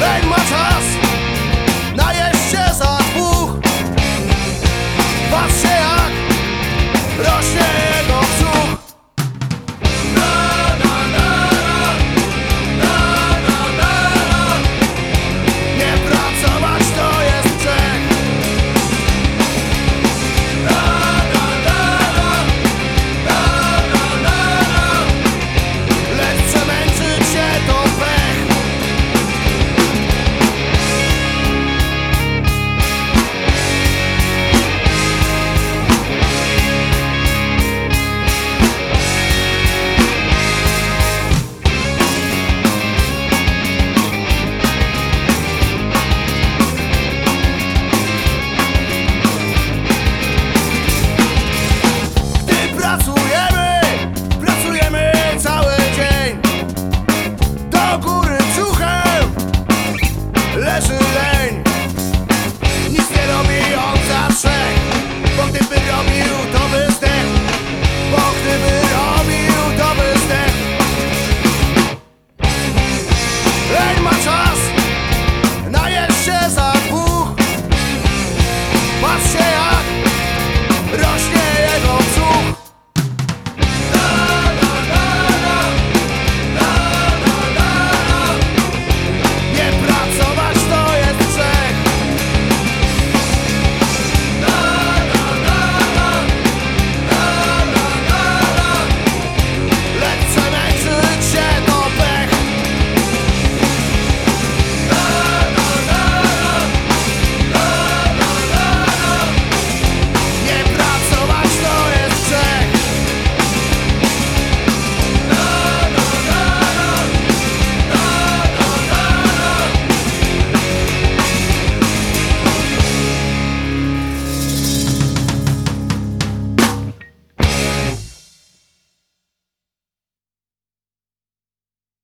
Rain matters